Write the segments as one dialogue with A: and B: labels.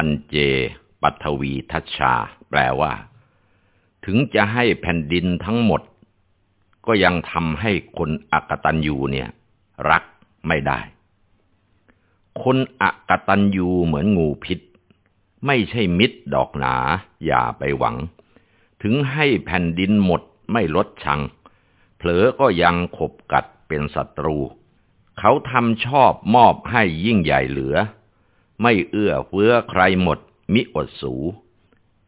A: พันเจ ปัทวีทัชชา แปลว่า ถึงจะให้แผ่นดินทั้งหมด ก็ยังทำให้คนอักตันยูเนี่ย รักไม่ได้ คนอักตันยูเหมือนงูพิษ ไม่ใช่มิตรดอกหนา อย่าไปหวัง ถึงให้แผ่นดินหมดไม่ลดชัง เผลอก็ยังขบกัดเป็นศัตรู เขาทำชอบมอบให้ยิ่งใหญ่เหลือ ไม่เอื้อเฟื้อใครหมด มิอดสู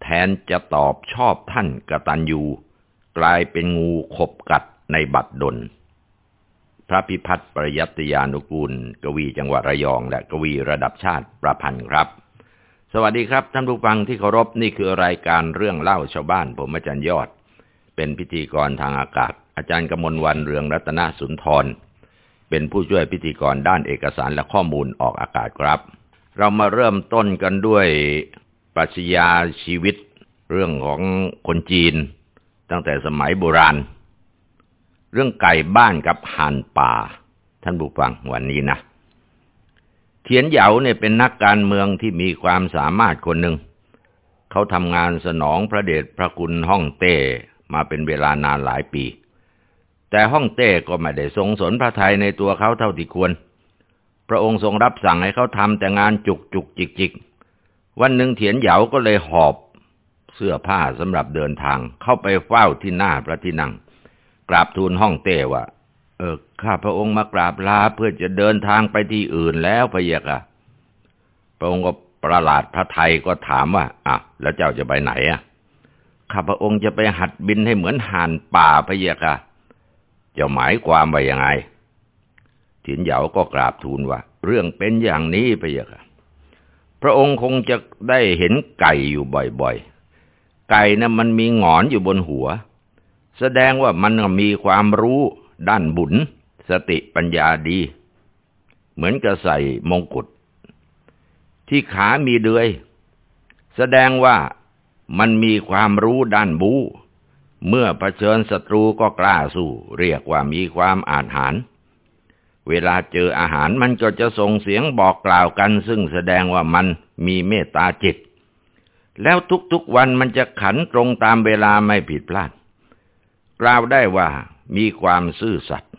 A: แทนจะตอบชอบท่านกตัญญูกลายเป็นงูขบกัดในบัดดล พระพิพัฒน์ปริยัติยานุกูล กวีจังหวัดระยอง และกวีระดับชาติประพันธ์ครับ สวัสดีครับท่านผู้ฟังที่เคารพนี่คือรายการเรื่องเล่าชาวบ้านผมอาจารย์ยอด เป็นพิธีกรทางอากาศ อาจารย์กมลวันเรืองรัตนสุนทร เป็นผู้ช่วยพิธีกรด้านเอกสารและข้อมูลออกอากาศครับ เรามาเริ่มต้นกันด้วยปรัชญาชีวิตเรื่องของคนจีน ตั้งแต่สมัยโบราณ เรื่องไก่บ้านกับห่านป่า ท่านผู้ฟังวันนี้นะ เทียนเหยาเนี่ยเป็นนักการเมืองที่มีความสามารถคนหนึ่ง เขาทำงานสนองพระเดชพระคุณฮ่องเต้มาเป็นเวลานานหลายปี แต่ฮ่องเต้ก็ไม่ได้ทรงสนพระไทยในตัวเขาเท่าที่ควร พระองค์ทรงรับสั่งให้เขาทำแต่งานจุกจุกจิกจิกวันหนึ่งเถียนเหยาก็เลยหอบเสื้อผ้าสำหรับเดินทาง เข้าไปเฝ้าที่หน้าพระที่นั่ง กราบทูลห้องเต้ว่า เออข้าพระองค์มากราบลาเพื่อจะเดินทางไปที่อื่นแล้วพระเยกะพระองค์ก็ประหลาดพระไทยก็ถามว่าอะแล้วเจ้าจะไปไหนอะข้าพระองค์จะไปหัดบินให้เหมือนห่านป่าพระเยกะจะหมายความว่ายังไง เถียนเหยาก็กราบทูลว่า เรื่องเป็นอย่างนี้พระเยกะพระองค์คงจะได้เห็นไก่อยู่บ่อยๆ ไก่นะ่ะมันมีหงอนอยู่บนหัว แสดงว่ามันมีความรู้ด้านบุญ สติปัญญาดี เหมือนกับใส่มงกุฎที่ขามีเดือย แสดงว่ามันมีความรู้ด้านบู เมื่อเผชิญศัตรูก็กล้าสู้ เรียกว่ามีความอาถรรพ์ เวลาเจออาหารมันก็จะส่งเสียงบอกกล่าวกัน ซึ่งแสดงว่ามันมีเมตตาจิต แล้วทุกๆวันมันจะขันตรงตามเวลาไม่ผิดพลาด กล่าวได้ว่ามีความซื่อสัตย์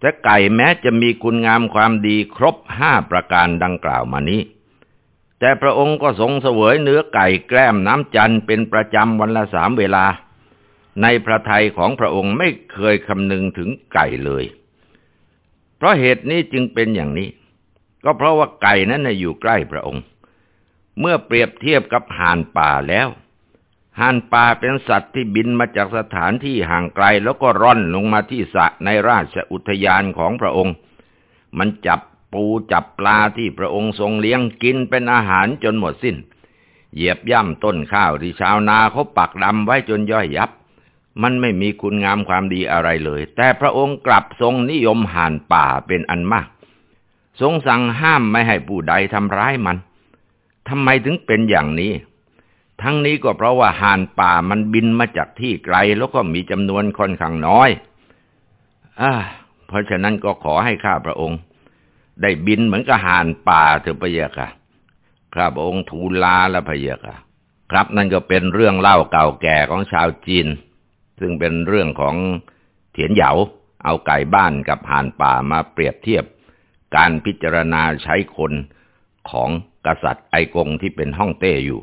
A: แต่ไก่แม้จะมีคุณงามความดีครบห้าประการดังกล่าวมานี้ แต่พระองค์ก็ทรงเสวยเนื้อไก่แกล้มน้ำจันเป็นประจำวันละสามเวลา ในพระทัยของพระองค์ไม่เคยคำนึงถึงไก่เลย เพราะเหตุนี้จึงเป็นอย่างนี้ ก็เพราะว่าไก่นั้นอยู่ใกล้พระองค์ เมื่อเปรียบเทียบกับห่านป่าแล้วห่านป่าเป็นสัตว์ที่บินมาจากสถานที่ห่างไกลแล้วก็ร่อนลงมาที่สระในราชอุทยานของพระองค์ มันจับปูจับปลาที่พระองค์ทรงเลี้ยงกินเป็นอาหารจนหมดสิน้น เหยียบย่ำต้นข้าวที่ชาวนาเขาปักดำไว้จนย่อยยับ มันไม่มีคุณงามความดีอะไรเลย แต่พระองค์กลับทรงนิยมห่านป่าเป็นอันมาก ทรงสั่งห้ามไม่ให้ผู้ใดทำร้ายมันทำไมถึงเป็นอย่างนี้ ทั้งนี้ก็เพราะว่าห่านป่ามันบินมาจากที่ไกลแล้วก็มีจำนวนค่อนข้างน้อยอ่าเพราะฉะนั้นก็ขอให้ข้าพระองค์ ได้บินเหมือนกับห่านป่าเถอะพระเยค่ะข้าพระองค์ทูลลาและพระเยค่ะ ครับนั่นก็เป็นเรื่องเล่าเก่าแก่ของชาวจีน ซึ่งเป็นเรื่องของเถียนเหยาเอาไก่บ้านกับห่านป่ามาเปรียบเทียบ การพิจารณาใช้คนของกษัตริย์ไอกงที่เป็นห้องเต้อยู่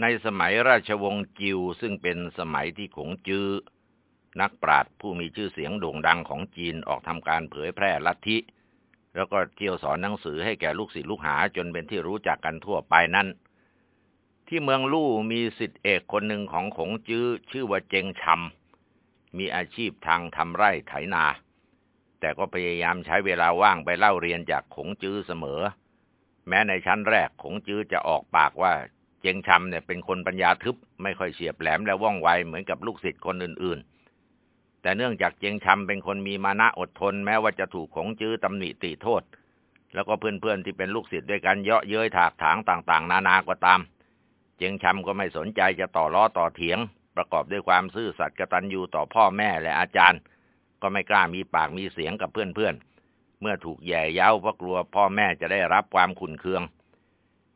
A: ในสมัยราชวงศ์จิวซึ่งเป็นสมัยที่ขงจื้อนักปราชญ์ผู้มีชื่อเสียงโด่งดังของจีนออกทำการเผยแพร่ลัทธิ แล้วก็เที่ยวสอนหนังสือให้แก่ลูกศิษย์ลูกหาจนเป็นที่รู้จักกันทั่วไปนั้น ที่เมืองลู่มีสิทธิเอกคนหนึ่งของขงจื้อชื่อว่าเจงชำมีอาชีพทางทำไร่ไถนา แต่ก็พยายามใช้เวลาว่างไปเล่าเรียนจากขงจื้อเสมอ แม้ในชั้นแรกขงจื้อจะออกปากว่าเจงชำเนี่ยเป็นคนปัญญาทึบไม่ค่อยเฉียบแหลมและว่องไวเหมือนกับลูกศิษย์คนอื่นๆ แต่เนื่องจากเจียงชำเป็นคนมีมานะอดทน แม้ว่าจะถูกของจื้อตำหนิติโทษ แล้วก็เพื่อนๆที่เป็นลูกศิษย์ด้วยกันเยาะเย้ยถากถางต่าง ๆ นานาก็ตาม เจียงชำก็ไม่สนใจจะต่อล้อต่อเถียง ประกอบด้วยความซื่อสัตย์กตัญญูต่อพ่อแม่และอาจารย์ ก็ไม่กล้ามีปากมีเสียงกับเพื่อนๆ เมื่อถูกแย่เย้าเพราะกลัวพ่อแม่จะได้รับความขุนเคือง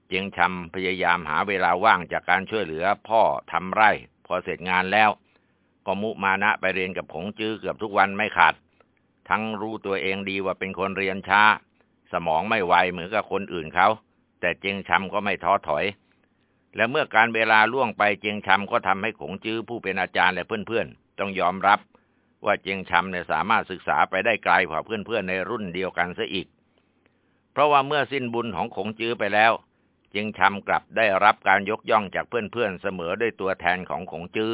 A: เจียงชำพยายามหาเวลาว่างจากการช่วยเหลือพ่อทำไร่ พอเสร็จงานแล้ว ก็มุมานะไปเรียนกับผงจื้อเกือบทุกวันไม่ขาด ทั้งรู้ตัวเองดีว่าเป็นคนเรียนช้า สมองไม่ไวเหมือนกับคนอื่นเขา แต่เจียงชำก็ไม่ท้อถอย และเมื่อการเวลาล่วงไปเจียงชำก็ทำให้ขงจื้อผู้เป็นอาจารย์และเพื่อนๆ ต้องยอมรับว่าเจียงชำเนี่ยสามารถศึกษาไปได้ไกลกว่าเพื่อนๆในรุ่นเดียวกันซะอีก เพราะว่าเมื่อสิ้นบุญของขงจื้อไปแล้วเจียงชำกลับได้รับการยกย่องจากเพื่อนๆเสมอด้วยตัวแทนของขงจื้อ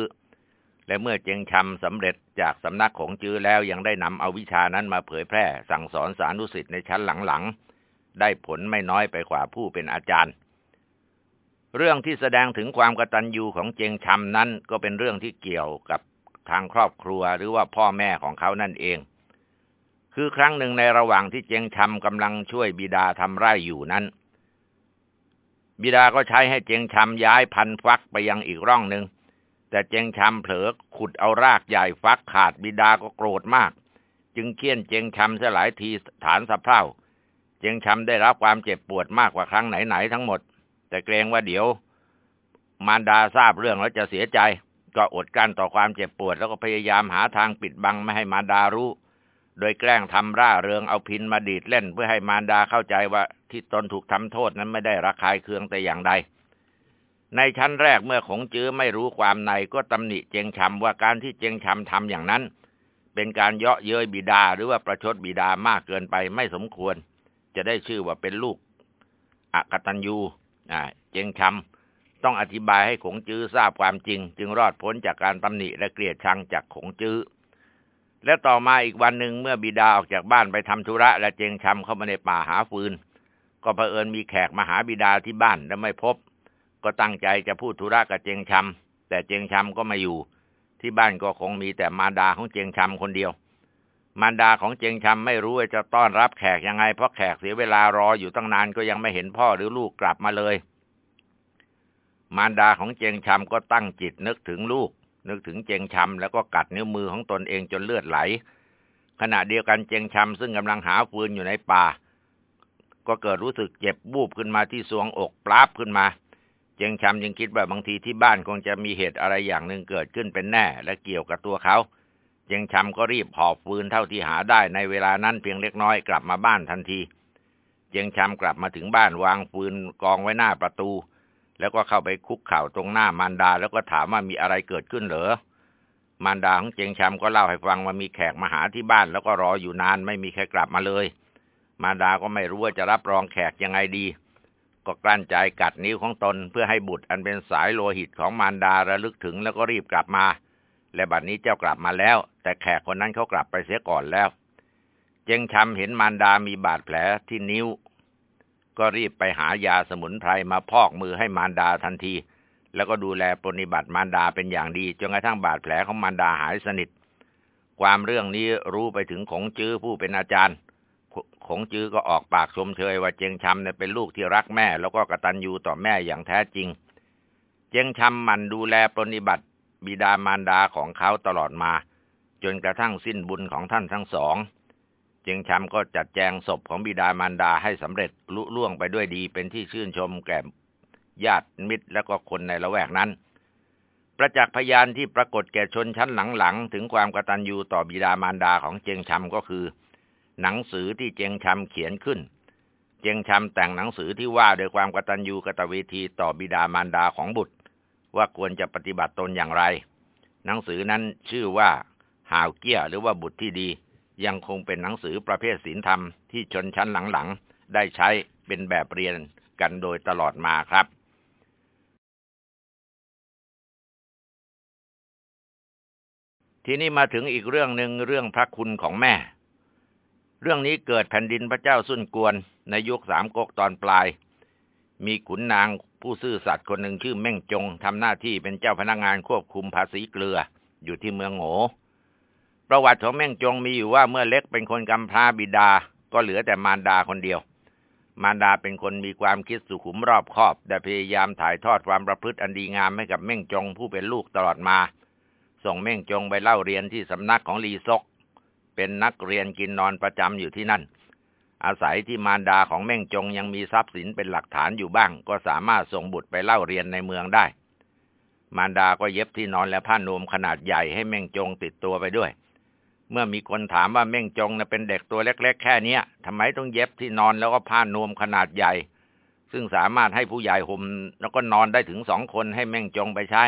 A: และเมื่อเจงชำสำเร็จจากสำนักของจื้อแล้วยังได้นำเอาวิชานั้นมาเผยแพร่ สั่งสอนสานุสิทธิ์ในชั้นหลังๆ ได้ผลไม่น้อยไปกว่าผู้เป็นอาจารย์ เรื่องที่แสดงถึงความกตัญญูของเจงชำนั้นก็เป็นเรื่องที่เกี่ยวกับทางครอบครัวหรือว่าพ่อแม่ของเขานั่นเอง คือครั้งหนึ่งในระหว่างที่เจงชำกำลังช่วยบิดาทำไร่อยู่นั้นบิดาก็ใช้ให้เจียงชำย้ายพันฟักไปยังอีกร่องหนึ่ง แต่เจงชำเผลอขุดเอารากใหญ่ฟักขาดบิดาก็โกรธมาก จึงเคี่ยนเจงชำเสียหลายทีฐานสะเพร่า เจงชำได้รับความเจ็บปวดมากกว่าครั้งไหนๆทั้งหมด แต่เกรงว่าเดี๋ยว มารดาทราบเรื่องแล้วจะเสียใจ ก็อดกั้นต่อความเจ็บปวด แล้วก็พยายามหาทางปิดบังไม่ให้มารดารู้ โดยแกล้งทำร่าเริงเอาพินมาดีดเล่น เพื่อให้มารดาเข้าใจว่าที่ตนถูกทำโทษนั้นไม่ได้ระคายเคืองแต่อย่างใด ในชั้นแรกเมื่อขงจื้อไม่รู้ความในก็ตำหนิเจงชำว่าการที่เจงชำทำอย่างนั้น เป็นการเยาะเย้ยบิดาหรือว่าประชดบิดามากเกินไปไม่สมควร จะได้ชื่อว่าเป็นลูกอกตัญญูอ่าเจงชำต้องอธิบายให้ขงจื้อทราบความจริง จึงรอดพ้นจากการตำหนิและเกลียดชังจากขงจื้อและต่อมาอีกวันหนึ่งเมื่อบิดาออกจากบ้านไปทำธุระ และเจงชำเข้ามาในป่าหาฟืน ก็เผอิญมีแขกมาหาบิดาที่บ้านและไม่พบ ก็ตั้งใจจะพูดธุระกับเจงชำแต่เจงชำก็ไม่อยู่ ที่บ้านก็คงมีแต่มารดาของเจงชำคนเดียว มารดาของเจงชำไม่รู้ว่าจะต้อนรับแขกยังไงเพราะแขกเสียเวลารออยู่ตั้งนานก็ยังไม่เห็นพ่อหรือลูกกลับมาเลย มารดาของเจงชำก็ตั้งจิตนึกถึงลูก นึกถึงเจงชำแล้วก็กัดนิ้วมือของตนเองจนเลือดไหล ขณะเดียวกันเจงชำซึ่งกำลังหาฟืนอยู่ในป่า ก็เกิดรู้สึกเจ็บบูบขึ้นมาที่สวงอกปราบขึ้นมา จงชำยังคิดว่าบางทีที่บ้านคงจะมีเหตุอะไรอย่างหนึ่งเกิดขึ้นเป็นแน่ และเกี่ยวกับตัวเขาเจงชำก็รีบหอบฟืนเท่าที่หาได้ในเวลานั้นเพียงเล็กน้อยกลับมาบ้านทันทีเจงชำกลับมาถึงบ้านวางฟืนกองไว้หน้าประตู แล้วก็เข้าไปคุกเข่าตรงหน้ามารดา แล้วก็ถามว่ามีอะไรเกิดขึ้นเหรอมารดาของเจงชำก็เล่าให้ฟังว่ามีแขกมาหาที่บ้านแล้วก็รออยู่นานไม่มีใครกลับมาเลย มารดาก็ไม่รู้ว่าจะรับรองแขกยังไงดี ก็กลั้นใจกัดนิ้วของตนเพื่อให้บุตรอันเป็นสายโลหิตของมารดาระลึกถึงแล้วก็รีบกลับมา และบัดนี้เจ้ากลับมาแล้ว แต่แขกคนนั้นเขากลับไปเสียก่อนแล้ว เจงชำเห็นมารดามีบาดแผลที่นิ้ว ก็รีบไปหายาสมุนไพรมาพอกมือให้มารดาทันที แล้วก็ดูแลปฏิบัติมารดาเป็นอย่างดีจนกระทั่งบาดแผลของมารดาหายสนิท ความเรื่องนี้รู้ไปถึงของจื้อผู้เป็นอาจารย์ ของจื้อก็ออกปากชมเชยว่าเจงชำเนี่ยเป็นลูกที่รักแม่ แล้วก็กตัญญูต่อแม่อย่างแท้จริง เจงชำมันดูแลปฏิบัติบิดามารดาของเขาตลอดมา จนกระทั่งสิ้นบุญของท่านทั้งสองเจงชำก็จัดแจงศพของบิดามารดาให้สำเร็จลุล่วงไปด้วยดีเป็นที่ชื่นชมแก่ญาติมิตรและก็คนในละแวกนั้น ประจักษ์พยานที่ปรากฏแก่ชนชั้นหลังๆ ถึงความกตัญญูต่อบิดามารดาของเจงชำก็คือ หนังสือที่เจงชำเขียนขึ้น เจงชำแต่งหนังสือที่ว่าโดยความกตัญญูกตเวทีต่อบิดามารดาของบุตร ว่าควรจะปฏิบัติตนอย่างไร หนังสือนั้นชื่อว่าหาวเกี้ยหรือว่าบุตรที่ดี ยังคงเป็นหนังสือประเภทศีลธรรมที่ชนชั้นหลังๆได้ใช้เป็นแบบเรียนกันโดยตลอดมาครับทีนี้มาถึงอีกเรื่องหนึ่งเรื่องพระคุณของแม่ เรื่องนี้เกิดแผ่นดินพระเจ้าสุนกวนในยุคสามก๊กตอนปลาย มีขุนนางผู้ซื่อสัตย์คนหนึ่งชื่อเม่งจงทำหน้าที่เป็นเจ้าพนักงงานควบคุมภาษีเกลืออยู่ที่เมืองโงประวัติของแม่งจงมีอยู่ว่าเมื่อเล็กเป็นคนกำพร้าบิดา ก็เหลือแต่มารดาคนเดียว มารดาเป็นคนมีความคิดสุขุมรอบคอบ แต่พยายามถ่ายทอดความประพฤติอันดีงามให้กับเม่งจงผู้เป็นลูกตลอดมา ส่งเม่งจงไปเล่าเรียนที่สำนักของลีซก เป็นนักเรียนกินนอนประจำอยู่ที่นั่น อาศัยที่มารดาของเม่งจงยังมีทรัพย์สินเป็นหลักฐานอยู่บ้าง ก็สามารถส่งบุตรไปเล่าเรียนในเมืองได้ มารดาก็เย็บที่นอนและผ้านวมขนาดใหญ่ให้เม่งจงติดตัวไปด้วย เมื่อมีคนถามว่าเม่งจงนะเป็นเด็กตัวเล็ก ๆ แค่นี้ทำไมต้องเย็บที่นอนแล้วก็ผ้านวมขนาดใหญ่ ซึ่งสามารถให้ผู้ใหญ่ห่มแล้วก็นอนได้ถึงสองคนให้เม่งจงไปใช้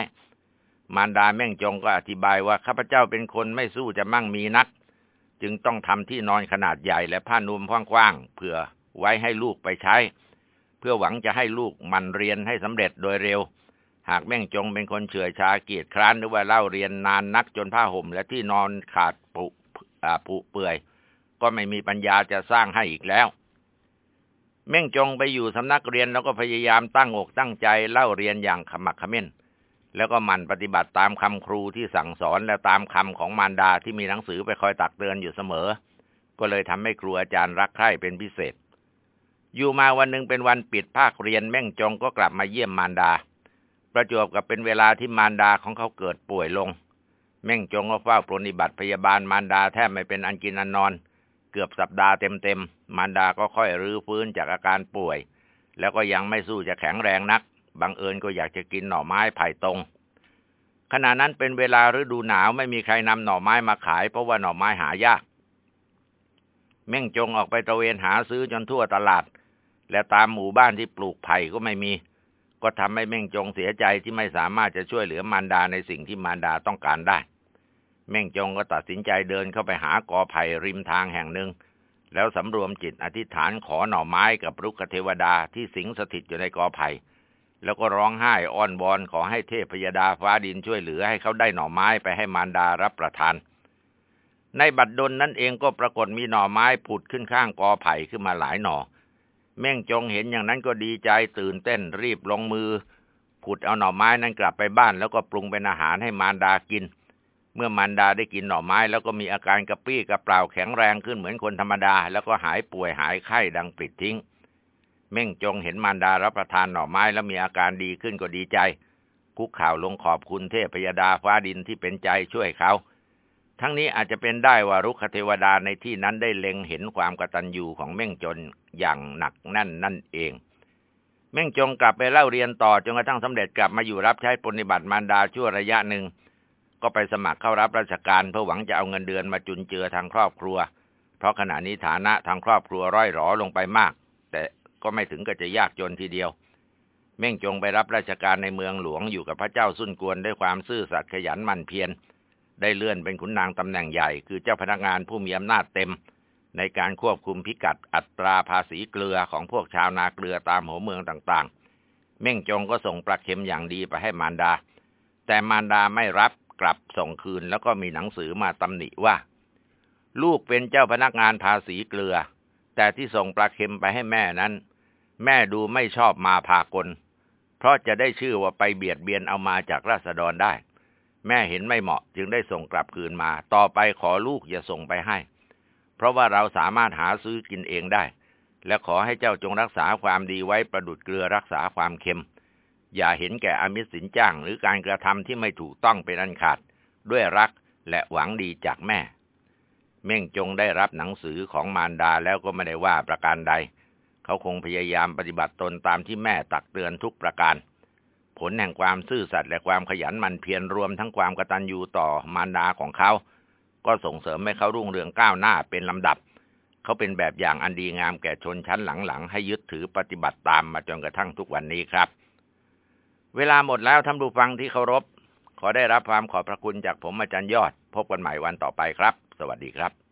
A: มารดาแม่งจงก็อธิบายว่าข้าพเจ้าเป็นคนไม่สู้จะมั่งมีนัก จึงต้องทำที่นอนขนาดใหญ่และผ้านวมกว้างๆเพื่อไว้ให้ลูกไปใช้ เพื่อหวังจะให้ลูกมันเรียนให้สำเร็จโดยเร็ว หากแม่งจงเป็นคนเฉื่อยชาเกียจคร้านหรือว่าเล่าเรียนนานนักจนผ้าห่ม และที่นอนขาดผุผุเปื่อย ก็ไม่มีปัญญาจะสร้างให้อีกแล้วเม่งจงไปอยู่สำนักเรียนแล้วก็พยายามตั้งอกตั้งใจเล่าเรียนอย่างขมักขม้น แล้วก็หมั่นปฏิบัติตามคำครูที่สั่งสอนและตามคำของมารดาที่มีหนังสือไปคอยตักเตือนอยู่เสมอ ก็เลยทำให้ครูอาจารย์รักใคร่เป็นพิเศษ อยู่มาวันหนึ่งเป็นวันปิดภาคเรียนแม่งจงก็กลับมาเยี่ยมมารดา ประจวบกับเป็นเวลาที่มารดาของเขาเกิดป่วยลง แม่งจงก็เฝ้าปรนนิบัติพยาบาลมารดาแทบไม่เป็นอันกินอันนอน เกือบสัปดาห์เต็มๆมารดาก็ค่อยรื้อฟื้นจากอาการป่วย แล้วก็ยังไม่สู้จะแข็งแรงนัก บังเอิญก็อยากจะกินหน่อไม้ไผ่ตรง ขณะนั้นเป็นเวลาฤดูหนาวไม่มีใครนำหน่อไม้มาขาย เพราะว่าหน่อไม้หายากแม่งจงออกไปตระเวนหาซื้อจนทั่วตลาด และตามหมู่บ้านที่ปลูกไผ่ก็ไม่มี ก็ทำให้เม่งจงเสียใจที่ไม่สามารถจะช่วยเหลือมารดาในสิ่งที่มารดาต้องการได้ เม่งจงก็ตัดสินใจเดินเข้าไปหากอไผ่ริมทางแห่งหนึ่งแล้วสำรวมจิตอธิษฐานขอหน่อไม้กับรุกขเทวดาที่สิงสถิตอยู่ในกอไผ่ แล้วก็ร้องไห้อ้อนวอนขอให้เทพยดาฟ้าดินช่วยเหลือให้เขาได้หน่อไม้ไปให้มารดารับประทาน ในบัดดลนั้นเองก็ปรากฏมีหน่อไม้ผุดขึ้นข้างกอไผ่ขึ้นมาหลายหน่อ เม่งจงเห็นอย่างนั้นก็ดีใจตื่นเต้นรีบลงมือขุดเอาหน่อไม้นั้นกลับไปบ้าน แล้วก็ปรุงเป็นอาหารให้มารดากิน เมื่อมารดาได้กินหน่อไม้ แล้วก็มีอาการกระปี้กระเปร่าแข็งแรงขึ้นเหมือนคนธรรมดา แล้วก็หายป่วยหายไข้ดังปลิดทิ้ง เม่งจงเห็นมารดารับประทานหน่อไม้แล้วมีอาการดีขึ้นก็ดีใจ คุกข่าวลงขอบคุณเทพยดาฟ้าดินที่เป็นใจช่วยเขา ทั้งนี้อาจจะเป็นได้ว่ารุกขเทวดาในที่นั้นได้เล็งเห็นความกตัญญูของเม่งจนอย่างหนักแน่นนั่นเอง เม่งจงกลับไปเล่าเรียนต่อจนกระทั่งสำเร็จกลับมาอยู่รับใช้ปฏิบัติมารดาชั่วระยะหนึ่งก็ไปสมัครเข้ารับราชการเพื่อหวังจะเอาเงินเดือนมาจุนเจือทางครอบครัว เพราะขณะนี้ฐานะทางครอบครัวร่อยหรอลงไปมาก ก็ไม่ถึงกับจะยากจนทีเดียว เม่งจงไปรับราชการในเมืองหลวงอยู่กับพระเจ้าสุนกวนด้วยความซื่อสัตย์ขยันหมั่นเพียรได้เลื่อนเป็นขุนนางตำแหน่งใหญ่ คือเจ้าพนักงานผู้มีอำนาจเต็ม ในการควบคุมพิกัดอัตราภาษีเกลือของพวกชาวนาเกลือตามหัวเมืองต่างๆ เม่งจงก็ส่งปลาเค็มอย่างดีไปให้มารดา แต่มารดาไม่รับกลับส่งคืนแล้วก็มีหนังสือมาตำหนิว่า ลูกเป็นเจ้าพนักงานภาษีเกลือ แต่ที่ส่งปลาเค็มไปให้แม่นั้น แม่ดูไม่ชอบมาพากล เพราะจะได้ชื่อว่าไปเบียดเบียนเอามาจากราษฎรได้ แม่เห็นไม่เหมาะจึงได้ส่งกลับคืนมา ต่อไปขอลูกอย่าส่งไปให้ เพราะว่าเราสามารถหาซื้อกินเองได้ และขอให้เจ้าจงรักษาความดีไว้ประดุดเกลือรักษาความเค็ม อย่าเห็นแก่อมิตรสินจ้างหรือการกระทำที่ไม่ถูกต้องเป็นอันขาด ด้วยรักและหวังดีจากแม่ เม่งจงได้รับหนังสือของมารดาแล้วก็ไม่ได้ว่าประการใด เขาคงพยายามปฏิบัติตนตามที่แม่ตักเตือนทุกประการ ผลแห่งความซื่อสัตย์และความขยันมันเพียรรวมทั้งความกตัญญูต่อมารดาของเขา ก็ส่งเสริมให้เขารุ่งเรืองก้าวหน้าเป็นลำดับ เขาเป็นแบบอย่างอันดีงามแก่ชนชั้นหลังๆ ให้ยึดถือปฏิบัติตามมาจนกระทั่งทุกวันนี้ครับ เวลาหมดแล้วท่านผู้ฟังที่เคารพ ขอได้รับความขอบพระคุณจากผมอาจารย์ยอด พบกันใหม่วันต่อไปครับ สวัสดีครับ